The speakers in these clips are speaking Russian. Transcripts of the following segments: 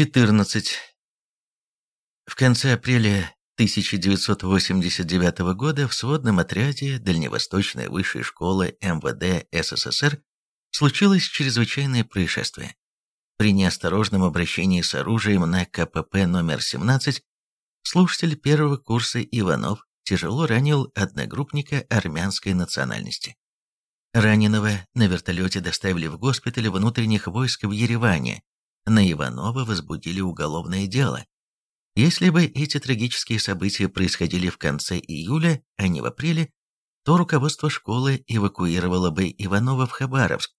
14. В конце апреля 1989 года в сводном отряде Дальневосточной высшей школы МВД СССР случилось чрезвычайное происшествие. При неосторожном обращении с оружием на КПП номер 17 слушатель первого курса Иванов тяжело ранил одногруппника армянской национальности. Раненого на вертолете доставили в госпиталь внутренних войск в Ереване. На Иванова возбудили уголовное дело. Если бы эти трагические события происходили в конце июля, а не в апреле, то руководство школы эвакуировало бы Иванова в Хабаровск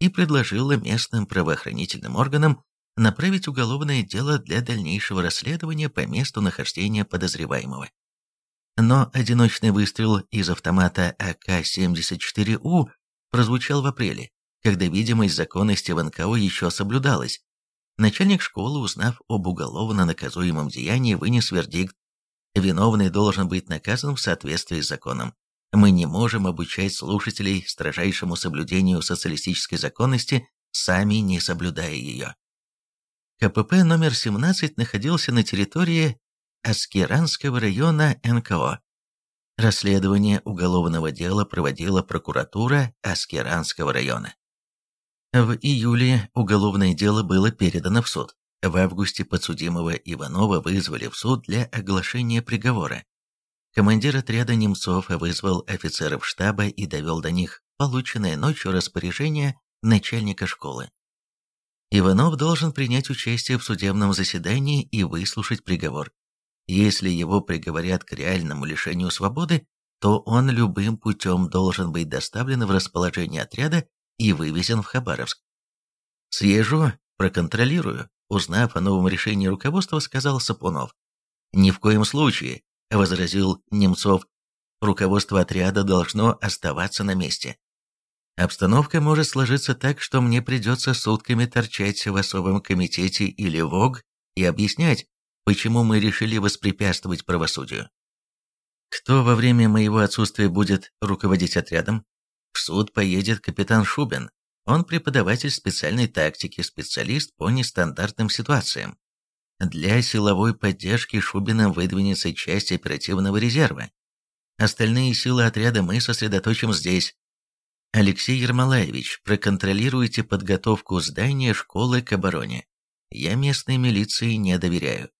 и предложило местным правоохранительным органам направить уголовное дело для дальнейшего расследования по месту нахождения подозреваемого. Но одиночный выстрел из автомата АК-74У прозвучал в апреле, когда видимость законности в НКО еще соблюдалась. Начальник школы, узнав об уголовно наказуемом деянии, вынес вердикт. Виновный должен быть наказан в соответствии с законом. Мы не можем обучать слушателей строжайшему соблюдению социалистической законности, сами не соблюдая ее. КПП номер 17 находился на территории Аскеранского района НКО. Расследование уголовного дела проводила прокуратура Аскеранского района. В июле уголовное дело было передано в суд. В августе подсудимого Иванова вызвали в суд для оглашения приговора. Командир отряда Немцов вызвал офицеров штаба и довел до них полученное ночью распоряжение начальника школы. Иванов должен принять участие в судебном заседании и выслушать приговор. Если его приговорят к реальному лишению свободы, то он любым путем должен быть доставлен в расположение отряда и вывезен в Хабаровск. «Съезжу, проконтролирую», узнав о новом решении руководства, сказал Сапунов. «Ни в коем случае», — возразил Немцов, руководство отряда должно оставаться на месте. Обстановка может сложиться так, что мне придется сутками торчать в особом комитете или ВОГ и объяснять, почему мы решили воспрепятствовать правосудию. Кто во время моего отсутствия будет руководить отрядом? В суд поедет капитан Шубин. Он преподаватель специальной тактики, специалист по нестандартным ситуациям. Для силовой поддержки Шубина выдвинется часть оперативного резерва. Остальные силы отряда мы сосредоточим здесь. Алексей Ермолаевич, проконтролируйте подготовку здания школы к обороне. Я местной милиции не доверяю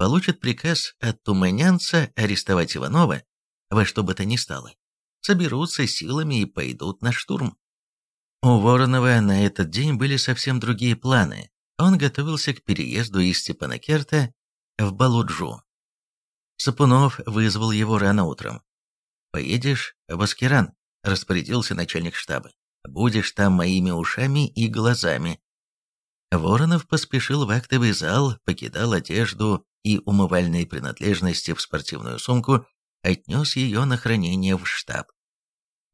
получит приказ от туманянца арестовать Иванова во что бы то ни стало, соберутся силами и пойдут на штурм. У Воронова на этот день были совсем другие планы. Он готовился к переезду из Степанакерта в Балуджу. Сапунов вызвал его рано утром. «Поедешь в Аскеран», — распорядился начальник штаба. «Будешь там моими ушами и глазами». Воронов поспешил в актовый зал, покидал одежду и умывальные принадлежности в спортивную сумку, отнес ее на хранение в штаб.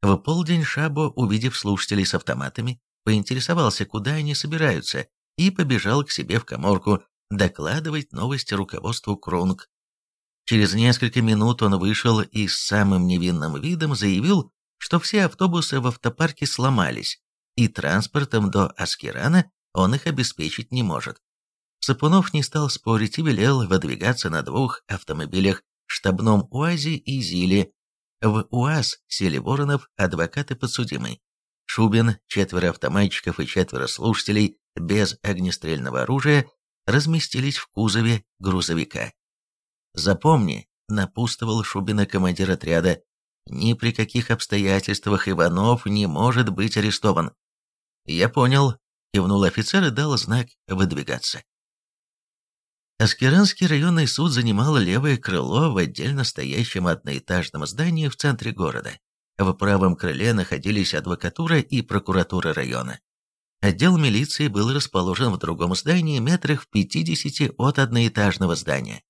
В полдень Шабо, увидев слушателей с автоматами, поинтересовался, куда они собираются, и побежал к себе в коморку докладывать новости руководству Крунг. Через несколько минут он вышел и с самым невинным видом заявил, что все автобусы в автопарке сломались, и транспортом до Аскерана он их обеспечить не может. Сапунов не стал спорить и велел выдвигаться на двух автомобилях штабном УАЗе и ЗИЛе. В УАЗ сели Воронов, адвокат и подсудимый. Шубин, четверо автоматчиков и четверо слушателей без огнестрельного оружия разместились в кузове грузовика. «Запомни», — напутствовал Шубина командир отряда, «ни при каких обстоятельствах Иванов не может быть арестован». «Я понял», — кивнул офицер и дал знак выдвигаться. Аскеранский районный суд занимал левое крыло в отдельно стоящем одноэтажном здании в центре города. В правом крыле находились адвокатура и прокуратура района. Отдел милиции был расположен в другом здании метрах в 50 от одноэтажного здания.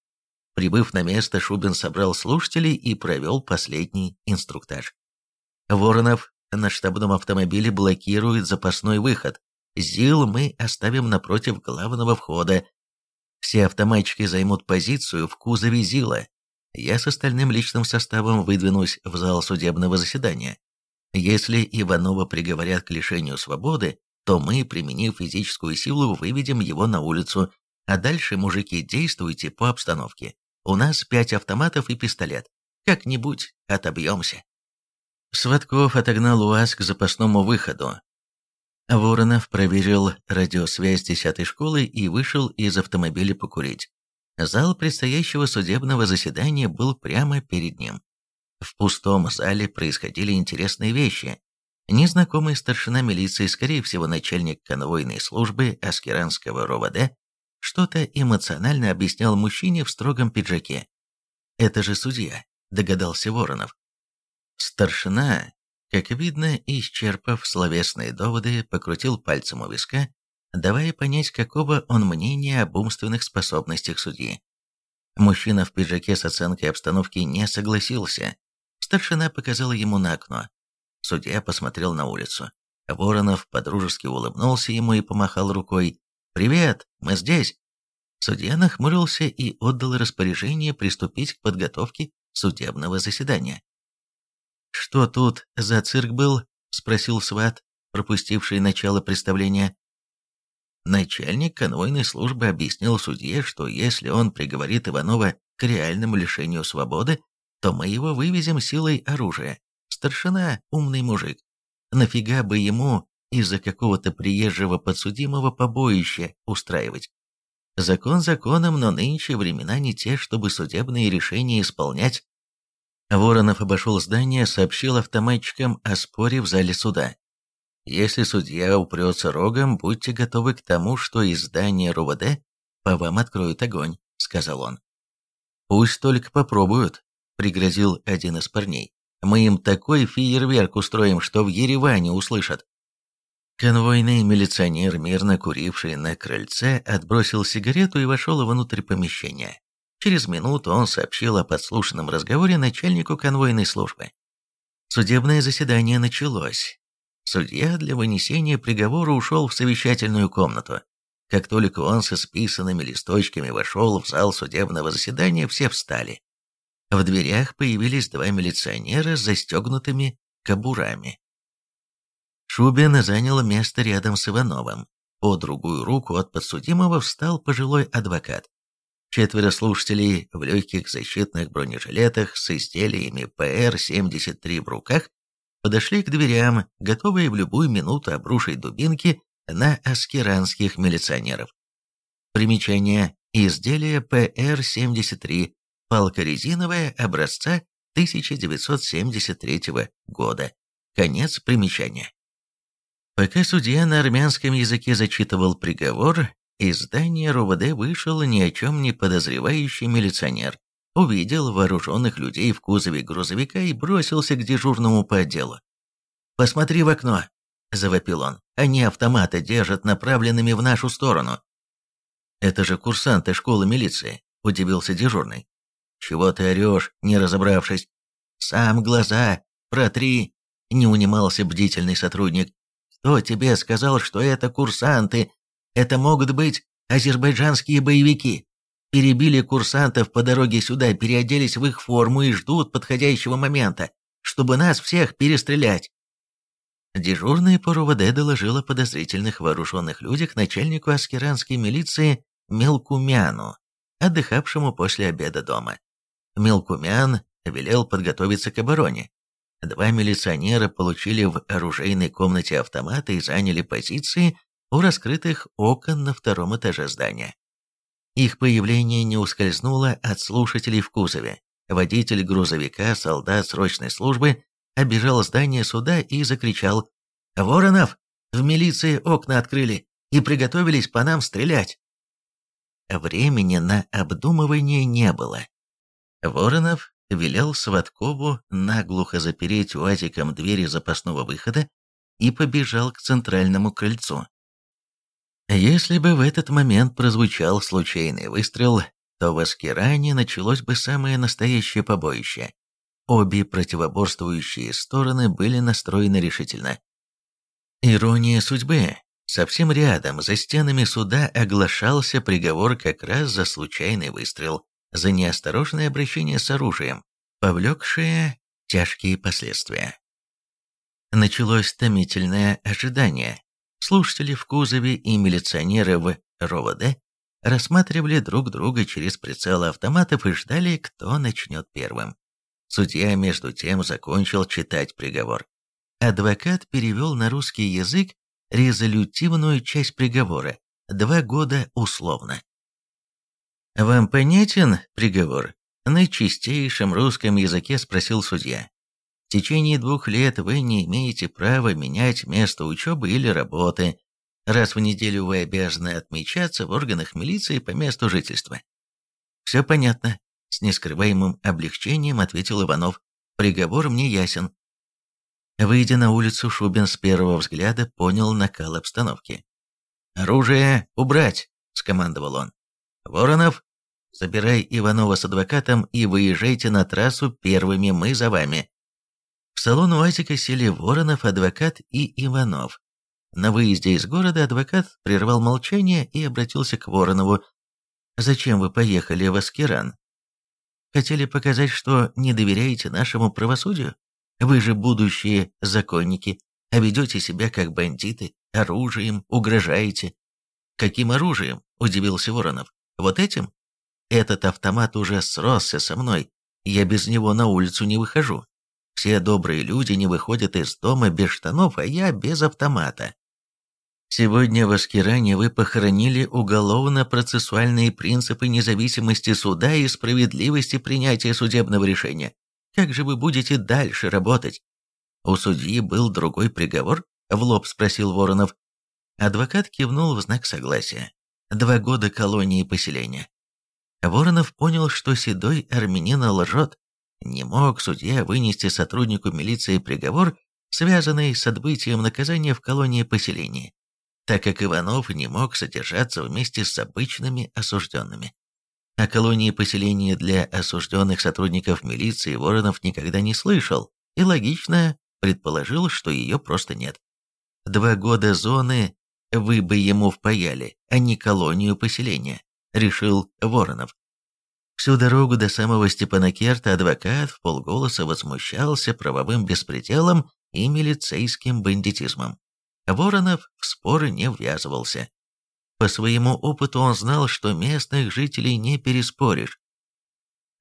Прибыв на место, Шубин собрал слушателей и провел последний инструктаж. Воронов на штабном автомобиле блокирует запасной выход. ЗИЛ мы оставим напротив главного входа, все автоматчики займут позицию в кузове ЗИЛа. Я с остальным личным составом выдвинусь в зал судебного заседания. Если Иванова приговорят к лишению свободы, то мы, применив физическую силу, выведем его на улицу, А дальше, мужики, действуйте по обстановке. У нас пять автоматов и пистолет. Как-нибудь отобьемся. Сватков отогнал УАЗ к запасному выходу. Воронов проверил радиосвязь десятой школы и вышел из автомобиля покурить. Зал предстоящего судебного заседания был прямо перед ним. В пустом зале происходили интересные вещи. Незнакомый старшина милиции, скорее всего начальник конвойной службы Аскеранского РОВД, что-то эмоционально объяснял мужчине в строгом пиджаке. «Это же судья», — догадался Воронов. Старшина, как видно, исчерпав словесные доводы, покрутил пальцем у виска, давая понять, какого он мнения об умственных способностях судьи. Мужчина в пиджаке с оценкой обстановки не согласился. Старшина показала ему на окно. Судья посмотрел на улицу. Воронов подружески улыбнулся ему и помахал рукой. «Привет, мы здесь!» Судья нахмурился и отдал распоряжение приступить к подготовке судебного заседания. «Что тут за цирк был?» – спросил сват, пропустивший начало представления. Начальник конвойной службы объяснил судье, что если он приговорит Иванова к реальному лишению свободы, то мы его вывезем силой оружия. Старшина – умный мужик. Нафига бы ему из-за какого-то приезжего подсудимого побоища устраивать? Закон законом, но нынче времена не те, чтобы судебные решения исполнять Воронов обошел здание, сообщил автоматчикам о споре в зале суда. Если судья упрется рогом, будьте готовы к тому, что из здания РУВД по вам откроют огонь, сказал он. Пусть только попробуют, пригрозил один из парней. Мы им такой фейерверк устроим, что в Ереване услышат. Конвойный милиционер, мирно куривший на крыльце, отбросил сигарету и вошел внутрь помещения. Через минуту он сообщил о подслушанном разговоре начальнику конвойной службы. Судебное заседание началось. Судья для вынесения приговора ушел в совещательную комнату. Как только он со списанными листочками вошел в зал судебного заседания, все встали. В дверях появились два милиционера с застегнутыми кобурами. Шубин занял место рядом с Ивановым. По другую руку от подсудимого встал пожилой адвокат. Четверо слушателей в легких защитных бронежилетах с изделиями ПР-73 в руках подошли к дверям, готовые в любую минуту обрушить дубинки на аскеранских милиционеров. Примечание. Изделие ПР-73, палка резиновая, образца 1973 года. Конец примечания. Пока судья на армянском языке зачитывал приговор, из здания РОВД вышел ни о чем не подозревающий милиционер, увидел вооруженных людей в кузове грузовика и бросился к дежурному по отделу. «Посмотри в окно!» – завопил он. «Они автоматы держат направленными в нашу сторону». «Это же курсанты школы милиции», – удивился дежурный. «Чего ты орешь, не разобравшись?» «Сам глаза, протри!» – не унимался бдительный сотрудник. «Кто тебе сказал, что это курсанты, это могут быть азербайджанские боевики. Перебили курсантов по дороге сюда, переоделись в их форму и ждут подходящего момента, чтобы нас всех перестрелять. Дежурный по РУВД доложил о подозрительных вооруженных людях начальнику аскеранской милиции Мелкумяну, отдыхавшему после обеда дома. Мелкумян велел подготовиться к обороне. Два милиционера получили в оружейной комнате автоматы и заняли позиции у раскрытых окон на втором этаже здания. Их появление не ускользнуло от слушателей в кузове. Водитель грузовика, солдат срочной службы, обежал здание суда и закричал «Воронов! В милиции окна открыли и приготовились по нам стрелять!» Времени на обдумывание не было. Воронов велел Сваткову наглухо запереть уазиком двери запасного выхода и побежал к центральному крыльцу. Если бы в этот момент прозвучал случайный выстрел, то в Аскеране началось бы самое настоящее побоище. Обе противоборствующие стороны были настроены решительно. Ирония судьбы. Совсем рядом, за стенами суда, оглашался приговор как раз за случайный выстрел, за неосторожное обращение с оружием, повлекшее тяжкие последствия. Началось томительное ожидание, Слушатели в кузове и милиционеры в РОВД рассматривали друг друга через прицелы автоматов и ждали, кто начнет первым. Судья, между тем, закончил читать приговор. Адвокат перевел на русский язык резолютивную часть приговора – два года условно. «Вам понятен приговор?» На чистейшем русском языке спросил судья. В течение двух лет вы не имеете права менять место учебы или работы. Раз в неделю вы обязаны отмечаться в органах милиции по месту жительства. Все понятно, с нескрываемым облегчением ответил Иванов. Приговор мне ясен. Выйдя на улицу, Шубин с первого взгляда понял накал обстановки. «Оружие убрать!» – скомандовал он. «Воронов, забирай Иванова с адвокатом и выезжайте на трассу первыми, мы за вами. В салон УАЗика сели Воронов, адвокат и Иванов. На выезде из города адвокат прервал молчание и обратился к Воронову. «Зачем вы поехали в Аскеран? Хотели показать, что не доверяете нашему правосудию? Вы же будущие законники, а ведете себя как бандиты, оружием угрожаете». «Каким оружием?» – удивился Воронов. «Вот этим? Этот автомат уже сросся со мной, я без него на улицу не выхожу. Все добрые люди не выходят из дома без штанов, а я без автомата. Сегодня в Аскеране вы похоронили уголовно-процессуальные принципы независимости суда и справедливости принятия судебного решения. Как же вы будете дальше работать? У судьи был другой приговор? В лоб спросил Воронов. Адвокат кивнул в знак согласия. Два года колонии поселения. Воронов понял, что седой армянин лжет. Не мог судья вынести сотруднику милиции приговор, связанный с отбытием наказания в колонии поселения, так как Иванов не мог содержаться вместе с обычными осужденными. О колонии поселения для осужденных сотрудников милиции Воронов никогда не слышал и логично предположил, что ее просто нет. Два года зоны вы бы ему впаяли, а не колонию поселения, решил Воронов. Всю дорогу до самого Степанакерта адвокат в полголоса возмущался правовым беспределом и милицейским бандитизмом. Воронов в споры не ввязывался. По своему опыту он знал, что местных жителей не переспоришь.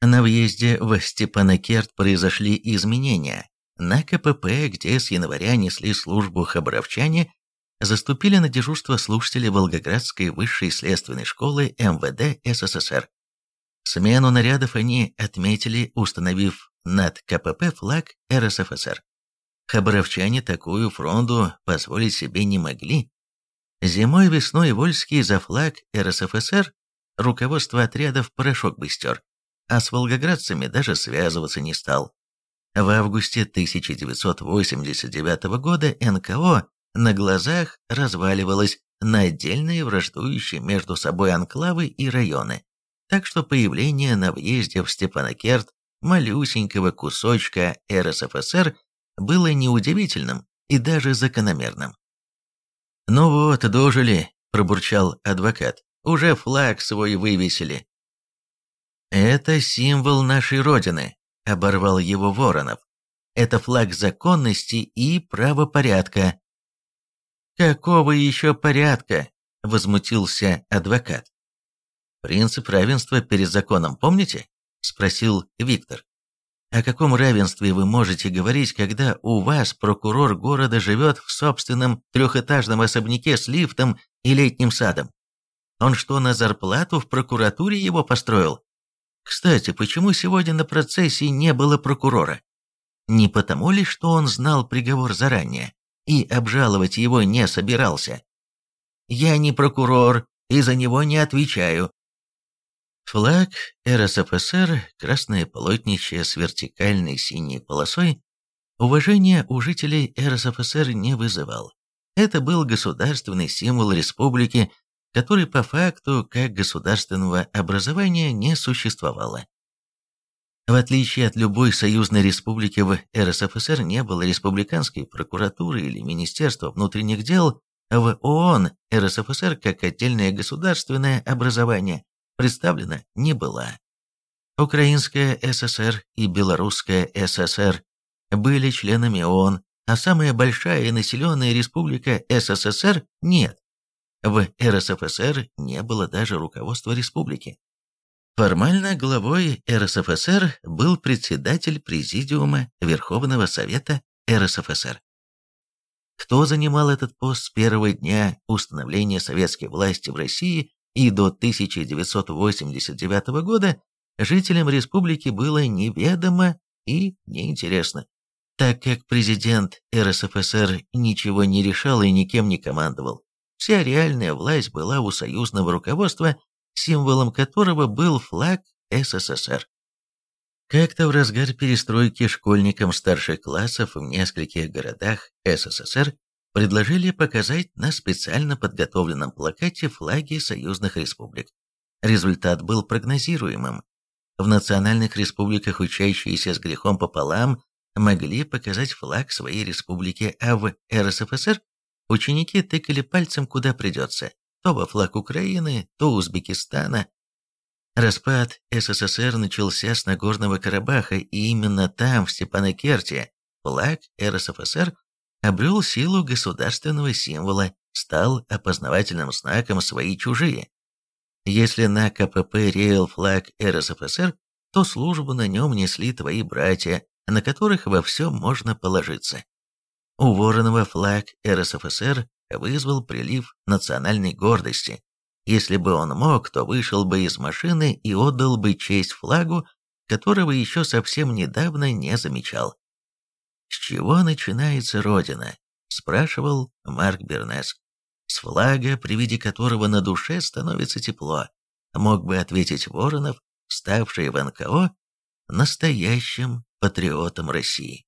На въезде в Степанакерт произошли изменения. На КПП, где с января несли службу хабаровчане, заступили на дежурство слушатели Волгоградской высшей следственной школы МВД СССР. Смену нарядов они отметили, установив над КПП флаг РСФСР. Хабаровчане такую фронту позволить себе не могли. Зимой-весной Вольский за флаг РСФСР руководство отрядов порошок бы стер, а с волгоградцами даже связываться не стал. В августе 1989 года НКО на глазах разваливалось на отдельные враждующие между собой анклавы и районы. Так что появление на въезде в Степанакерт малюсенького кусочка РСФСР было неудивительным и даже закономерным. «Ну вот, дожили», – пробурчал адвокат, – «уже флаг свой вывесили». «Это символ нашей Родины», – оборвал его Воронов. «Это флаг законности и правопорядка». «Какого еще порядка?» – возмутился адвокат. «Принцип равенства перед законом помните?» – спросил Виктор. «О каком равенстве вы можете говорить, когда у вас прокурор города живет в собственном трехэтажном особняке с лифтом и летним садом? Он что, на зарплату в прокуратуре его построил? Кстати, почему сегодня на процессе не было прокурора? Не потому ли, что он знал приговор заранее и обжаловать его не собирался? Я не прокурор и за него не отвечаю, Флаг РСФСР, красное полотнище с вертикальной синей полосой, уважения у жителей РСФСР не вызывал. Это был государственный символ республики, который по факту как государственного образования не существовало. В отличие от любой союзной республики в РСФСР не было республиканской прокуратуры или Министерства внутренних дел, в ООН РСФСР как отдельное государственное образование представлена не была. Украинская ССР и Белорусская ССР были членами ООН, а самая большая и населенная республика СССР нет. В РСФСР не было даже руководства республики. Формально главой РСФСР был председатель Президиума Верховного Совета РСФСР. Кто занимал этот пост с первого дня установления советской власти в России и до 1989 года, жителям республики было неведомо и неинтересно, так как президент РСФСР ничего не решал и никем не командовал. Вся реальная власть была у союзного руководства, символом которого был флаг СССР. Как-то в разгар перестройки школьникам старших классов в нескольких городах СССР предложили показать на специально подготовленном плакате флаги союзных республик. Результат был прогнозируемым. В национальных республиках учащиеся с грехом пополам могли показать флаг своей республики, а в РСФСР ученики тыкали пальцем куда придется, то во флаг Украины, то Узбекистана. Распад СССР начался с Нагорного Карабаха, и именно там, в Степанакерте, флаг РСФСР обрел силу государственного символа, стал опознавательным знаком «свои-чужие». Если на КПП реял флаг РСФСР, то службу на нем несли твои братья, на которых во всем можно положиться. У Воронова флаг РСФСР вызвал прилив национальной гордости. Если бы он мог, то вышел бы из машины и отдал бы честь флагу, которого еще совсем недавно не замечал. «С чего начинается Родина?» – спрашивал Марк Бернес с флага, при виде которого на душе становится тепло, мог бы ответить Воронов, ставший в НКО настоящим патриотом России.